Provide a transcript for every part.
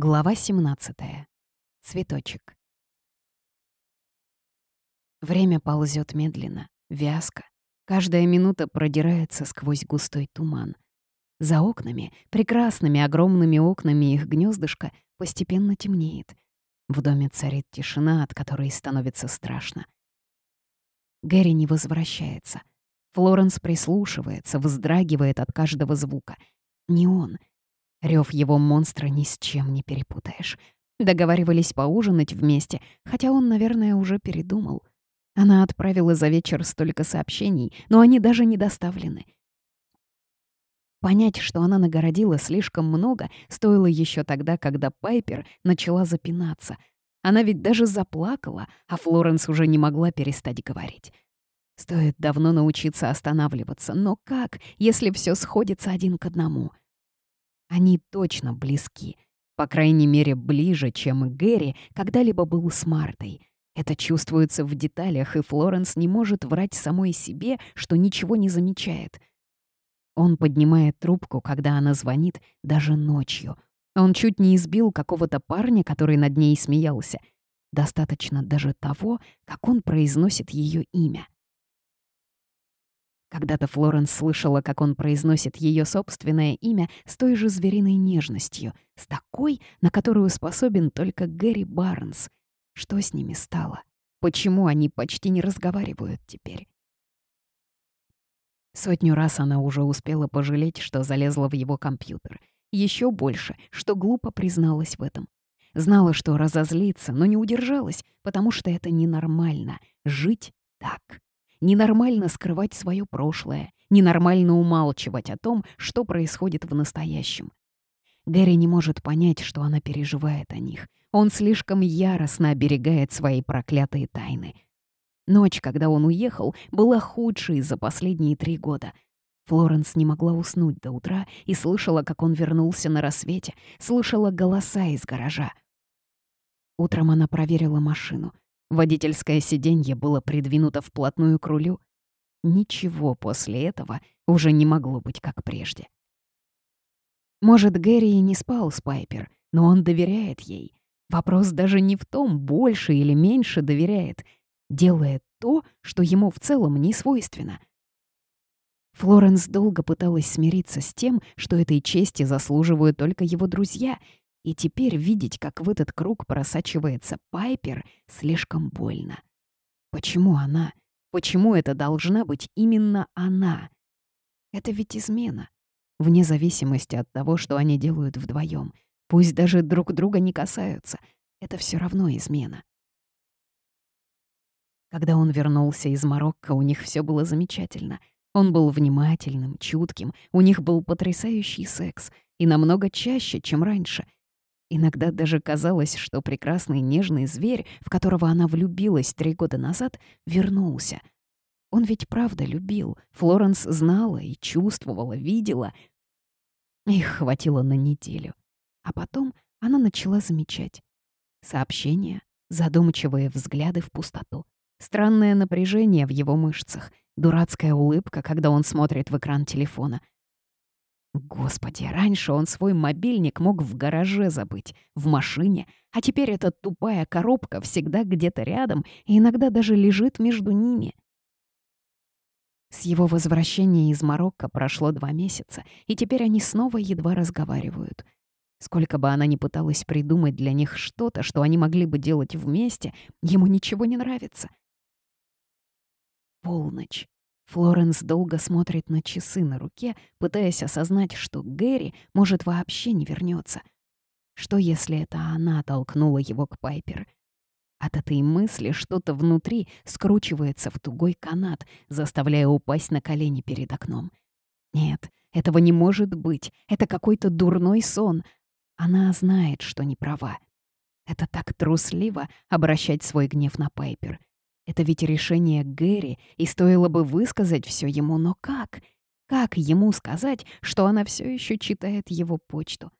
Глава 17. Цветочек. Время ползет медленно, вязко. Каждая минута продирается сквозь густой туман. За окнами, прекрасными огромными окнами их гнездышко, постепенно темнеет. В доме царит тишина, от которой становится страшно. Гэри не возвращается. Флоренс прислушивается, вздрагивает от каждого звука. Не он, Рев его монстра ни с чем не перепутаешь. Договаривались поужинать вместе, хотя он, наверное, уже передумал. Она отправила за вечер столько сообщений, но они даже не доставлены. Понять, что она нагородила слишком много, стоило еще тогда, когда Пайпер начала запинаться. Она ведь даже заплакала, а Флоренс уже не могла перестать говорить. Стоит давно научиться останавливаться, но как, если все сходится один к одному — они точно близки. По крайней мере, ближе, чем Гэри когда-либо был с Мартой. Это чувствуется в деталях, и Флоренс не может врать самой себе, что ничего не замечает. Он поднимает трубку, когда она звонит, даже ночью. Он чуть не избил какого-то парня, который над ней смеялся. Достаточно даже того, как он произносит ее имя. Когда-то Флоренс слышала, как он произносит ее собственное имя с той же звериной нежностью, с такой, на которую способен только Гэри Барнс. Что с ними стало? Почему они почти не разговаривают теперь? Сотню раз она уже успела пожалеть, что залезла в его компьютер. Еще больше, что глупо призналась в этом. Знала, что разозлиться, но не удержалась, потому что это ненормально — жить так. Ненормально скрывать свое прошлое, ненормально умалчивать о том, что происходит в настоящем. Гэри не может понять, что она переживает о них. Он слишком яростно оберегает свои проклятые тайны. Ночь, когда он уехал, была худшей за последние три года. Флоренс не могла уснуть до утра и слышала, как он вернулся на рассвете, слышала голоса из гаража. Утром она проверила машину — Водительское сиденье было придвинуто вплотную к рулю. Ничего после этого уже не могло быть как прежде. Может, Гэри и не спал с Пайпер, но он доверяет ей. Вопрос даже не в том, больше или меньше доверяет. Делает то, что ему в целом не свойственно. Флоренс долго пыталась смириться с тем, что этой чести заслуживают только его друзья, и теперь видеть, как в этот круг просачивается Пайпер, слишком больно. Почему она? Почему это должна быть именно она? Это ведь измена. Вне зависимости от того, что они делают вдвоем. Пусть даже друг друга не касаются. Это все равно измена. Когда он вернулся из Марокко, у них все было замечательно. Он был внимательным, чутким, у них был потрясающий секс, и намного чаще, чем раньше — Иногда даже казалось, что прекрасный нежный зверь, в которого она влюбилась три года назад, вернулся. Он ведь правда любил. Флоренс знала и чувствовала, видела. Их хватило на неделю. А потом она начала замечать. Сообщения, задумчивые взгляды в пустоту. Странное напряжение в его мышцах, дурацкая улыбка, когда он смотрит в экран телефона — Господи, раньше он свой мобильник мог в гараже забыть, в машине, а теперь эта тупая коробка всегда где-то рядом и иногда даже лежит между ними. С его возвращения из Марокко прошло два месяца, и теперь они снова едва разговаривают. Сколько бы она ни пыталась придумать для них что-то, что они могли бы делать вместе, ему ничего не нравится. Полночь. Флоренс долго смотрит на часы на руке, пытаясь осознать, что Гэри может вообще не вернется. Что если это она толкнула его к Пайпер? От этой мысли что-то внутри скручивается в тугой канат, заставляя упасть на колени перед окном. Нет, этого не может быть. Это какой-то дурной сон. Она знает, что не права. Это так трусливо обращать свой гнев на Пайпер. Это ведь решение Гэри, и стоило бы высказать все ему, но как? Как ему сказать, что она все еще читает его почту?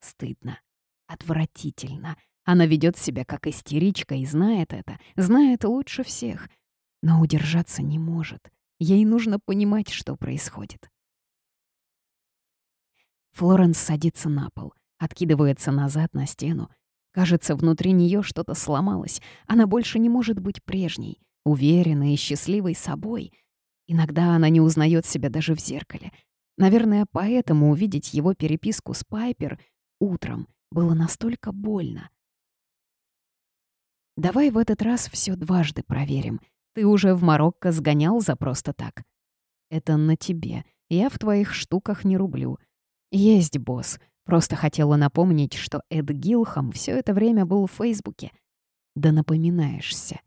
Стыдно. Отвратительно. Она ведет себя как истеричка и знает это, знает лучше всех. Но удержаться не может. Ей нужно понимать, что происходит. Флоренс садится на пол. откидывается назад на стену. Кажется, внутри нее что-то сломалось. Она больше не может быть прежней, уверенной и счастливой собой. Иногда она не узнает себя даже в зеркале. Наверное, поэтому увидеть его переписку с Пайпер утром было настолько больно. Давай в этот раз все дважды проверим. Ты уже в Марокко сгонял за просто так. Это на тебе. Я в твоих штуках не рублю. Есть, босс. Просто хотела напомнить, что Эд Гилхам все это время был в Фейсбуке. Да напоминаешься.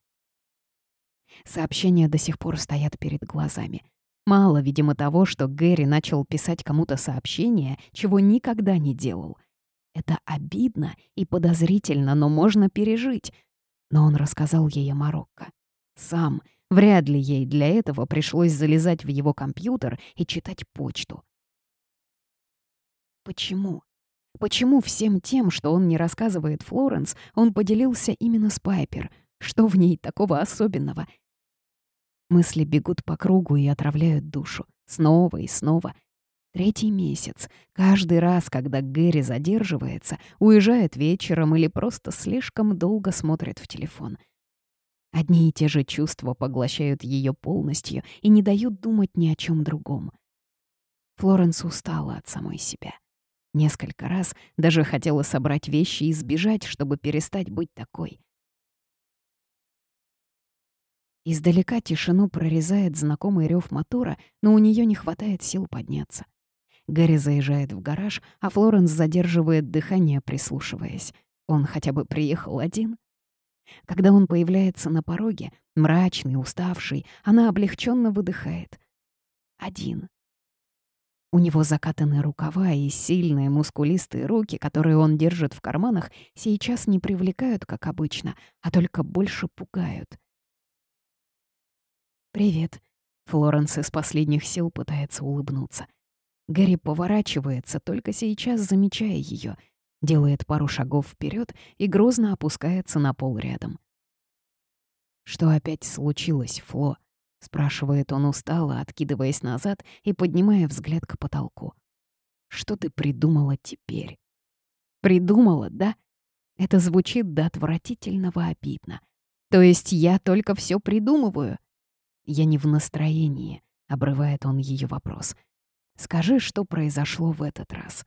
Сообщения до сих пор стоят перед глазами. Мало, видимо, того, что Гэри начал писать кому-то сообщение, чего никогда не делал. Это обидно и подозрительно, но можно пережить. Но он рассказал ей о Марокко. Сам. Вряд ли ей для этого пришлось залезать в его компьютер и читать почту. Почему? Почему всем тем, что он не рассказывает Флоренс, он поделился именно с Пайпер? Что в ней такого особенного? Мысли бегут по кругу и отравляют душу. Снова и снова. Третий месяц. Каждый раз, когда Гэри задерживается, уезжает вечером или просто слишком долго смотрит в телефон. Одни и те же чувства поглощают ее полностью и не дают думать ни о чем другом. Флоренс устала от самой себя. Несколько раз даже хотела собрать вещи и сбежать, чтобы перестать быть такой. Издалека тишину прорезает знакомый рев мотора, но у нее не хватает сил подняться. Гэри заезжает в гараж, а Флоренс задерживает дыхание, прислушиваясь. Он хотя бы приехал один? Когда он появляется на пороге, мрачный, уставший, она облегченно выдыхает. Один. У него закатаны рукава и сильные мускулистые руки, которые он держит в карманах, сейчас не привлекают, как обычно, а только больше пугают. «Привет». Флоренс из последних сил пытается улыбнуться. Гэри поворачивается, только сейчас замечая ее, делает пару шагов вперед и грозно опускается на пол рядом. «Что опять случилось, Фло?» — спрашивает он устало, откидываясь назад и поднимая взгляд к потолку. «Что ты придумала теперь?» «Придумала, да?» Это звучит до отвратительного обидно. То есть я только все придумываю? «Я не в настроении», — обрывает он ее вопрос. «Скажи, что произошло в этот раз?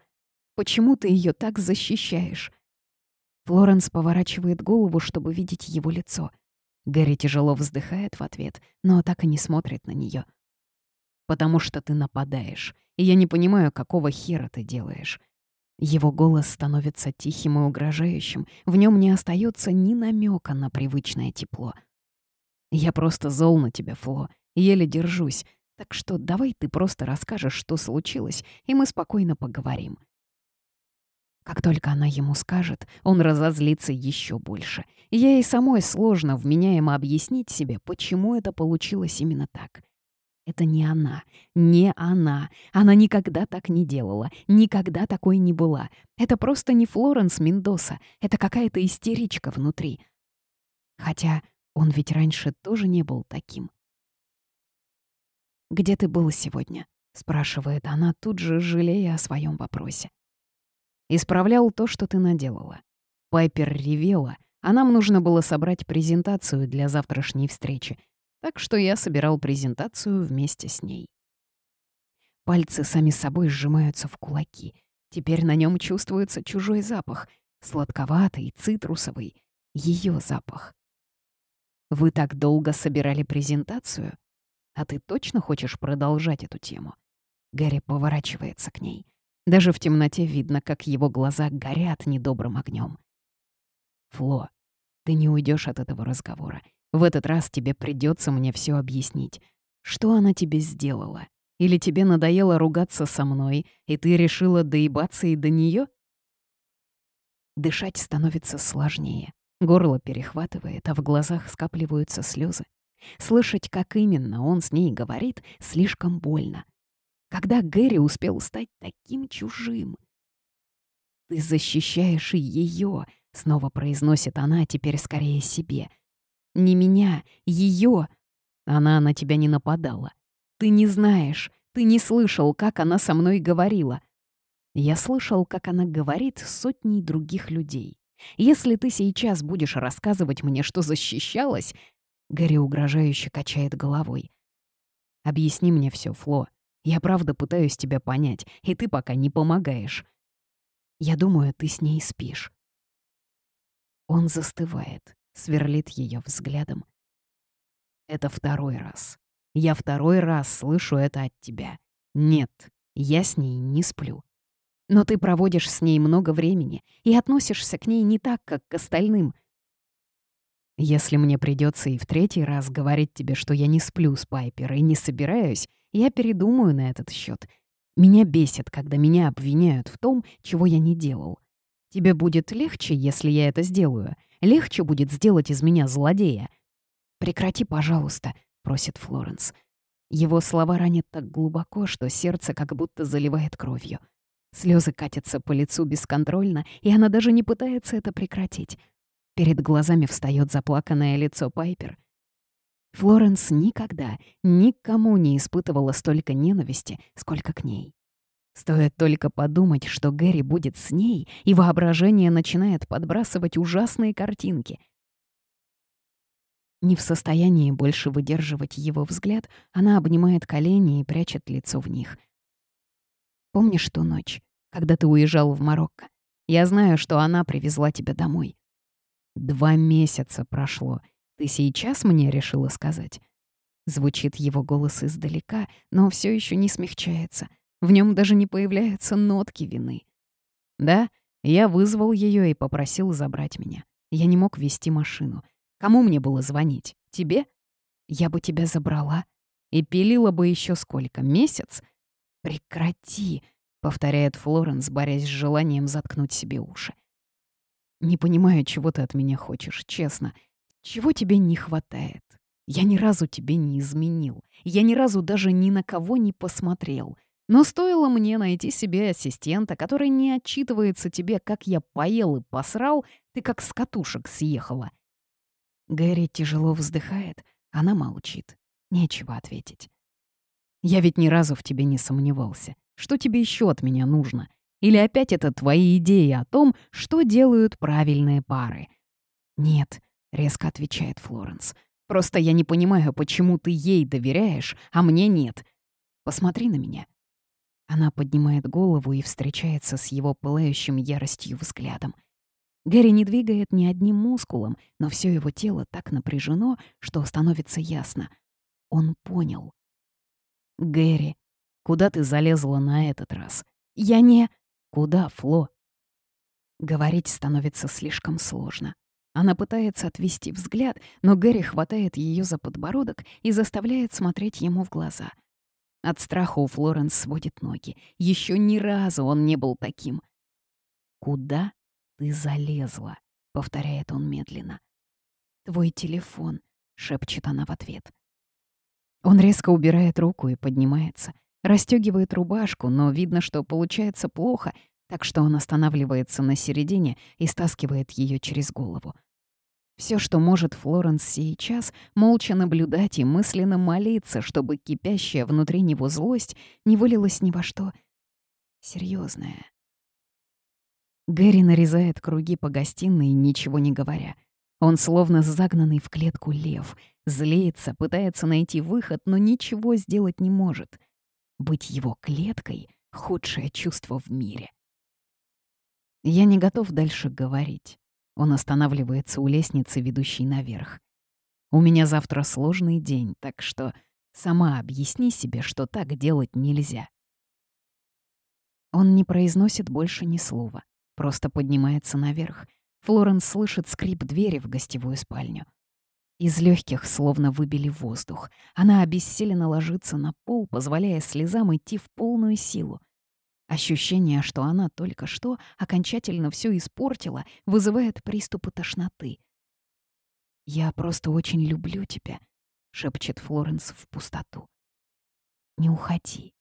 Почему ты ее так защищаешь?» Флоренс поворачивает голову, чтобы видеть его лицо. Гэри тяжело вздыхает в ответ, но так и не смотрит на нее. «Потому что ты нападаешь, и я не понимаю, какого хера ты делаешь». Его голос становится тихим и угрожающим, в нем не остается ни намека на привычное тепло — я просто зол на тебя, Фло, еле держусь. Так что давай ты просто расскажешь, что случилось, и мы спокойно поговорим. Как только она ему скажет, он разозлится еще больше. Ей самой сложно вменяемо объяснить себе, почему это получилось именно так. Это не она, не она. Она никогда так не делала, никогда такой не была. Это просто не Флоренс Мендоса, это какая-то истеричка внутри. Хотя он ведь раньше тоже не был таким. «Где ты был сегодня?» — спрашивает она, тут же жалея о своем вопросе. «Исправлял то, что ты наделала. Пайпер ревела, а нам нужно было собрать презентацию для завтрашней встречи, так что я собирал презентацию вместе с ней». Пальцы сами собой сжимаются в кулаки. Теперь на нем чувствуется чужой запах, сладковатый, цитрусовый, ее запах. Вы так долго собирали презентацию? А ты точно хочешь продолжать эту тему?» Гарри поворачивается к ней. Даже в темноте видно, как его глаза горят недобрым огнем. «Фло, ты не уйдешь от этого разговора. В этот раз тебе придется мне все объяснить. Что она тебе сделала? Или тебе надоело ругаться со мной, и ты решила доебаться и до нее? Дышать становится сложнее. Горло перехватывает, а в глазах скапливаются слезы. Слышать, как именно он с ней говорит, слишком больно. Когда Гэри успел стать таким чужим? «Ты защищаешь ее», — снова произносит она, теперь скорее себе. «Не меня, ее. Она на тебя не нападала. Ты не знаешь, ты не слышал, как она со мной говорила. Я слышал, как она говорит сотней других людей. Если ты сейчас будешь рассказывать мне, что защищалась...» Гэри угрожающе качает головой. «Объясни мне все, Фло. Я правда пытаюсь тебя понять, и ты пока не помогаешь. Я думаю, ты с ней спишь». Он застывает, сверлит ее взглядом. «Это второй раз. Я второй раз слышу это от тебя. Нет, я с ней не сплю. Но ты проводишь с ней много времени и относишься к ней не так, как к остальным. Если мне придется и в третий раз говорить тебе, что я не сплю с Пайпер и не собираюсь, я передумаю на этот счет. Меня бесит, когда меня обвиняют в том, чего я не делал. Тебе будет легче, если я это сделаю. Легче будет сделать из меня злодея. «Прекрати, пожалуйста», — просит Флоренс. Его слова ранят так глубоко, что сердце как будто заливает кровью. Слезы катятся по лицу бесконтрольно, и она даже не пытается это прекратить. Перед глазами встает заплаканное лицо Пайпер. Флоренс никогда никому не испытывала столько ненависти, сколько к ней. Стоит только подумать, что Гэри будет с ней, и воображение начинает подбрасывать ужасные картинки. Не в состоянии больше выдерживать его взгляд, она обнимает колени и прячет лицо в них — Помнишь ту ночь, когда ты уезжал в Марокко? Я знаю, что она привезла тебя домой. Два месяца прошло. Ты сейчас мне решила сказать? Звучит его голос издалека, но все еще не смягчается. В нем даже не появляются нотки вины. Да, я вызвал ее и попросил забрать меня. Я не мог вести машину. Кому мне было звонить? Тебе? Я бы тебя забрала. И пилила бы еще сколько? Месяц? «Прекрати!» — повторяет Флоренс, борясь с желанием заткнуть себе уши. «Не понимаю, чего ты от меня хочешь, честно. Чего тебе не хватает? Я ни разу тебе не изменил. Я ни разу даже ни на кого не посмотрел. Но стоило мне найти себе ассистента, который не отчитывается тебе, как я поел и посрал, ты как с катушек съехала». Гэри тяжело вздыхает, она молчит. Нечего ответить. Я ведь ни разу в тебе не сомневался. Что тебе еще от меня нужно? Или опять это твои идеи о том, что делают правильные пары? Нет, резко отвечает Флоренс. Просто я не понимаю, почему ты ей доверяешь, а мне нет. Посмотри на меня. Она поднимает голову и встречается с его пылающим яростью взглядом. Гэри не двигает ни одним мускулом, но все его тело так напряжено, что становится ясно. Он понял. «Гэри, куда ты залезла на этот раз?» «Я не...» «Куда, Фло?» Говорить становится слишком сложно. Она пытается отвести взгляд, но Гэри хватает ее за подбородок и заставляет смотреть ему в глаза. От страха у Флоренс сводит ноги. Еще ни разу он не был таким. «Куда ты залезла?» — повторяет он медленно. «Твой телефон», — шепчет она в ответ. Он резко убирает руку и поднимается. Расстегивает рубашку, но видно, что получается плохо, так что он останавливается на середине и стаскивает ее через голову. Все, что может Флоренс сейчас, молча наблюдать и мысленно молиться, чтобы кипящая внутри него злость не вылилась ни во что серьезное. Гэри нарезает круги по гостиной, ничего не говоря — он словно загнанный в клетку лев, злится, пытается найти выход, но ничего сделать не может. Быть его клеткой — худшее чувство в мире. Я не готов дальше говорить. Он останавливается у лестницы, ведущей наверх. У меня завтра сложный день, так что сама объясни себе, что так делать нельзя. Он не произносит больше ни слова, просто поднимается наверх — Флоренс слышит скрип двери в гостевую спальню. Из легких словно выбили воздух. Она обессиленно ложится на пол, позволяя слезам идти в полную силу. Ощущение, что она только что окончательно все испортила, вызывает приступы тошноты. «Я просто очень люблю тебя», — шепчет Флоренс в пустоту. «Не уходи.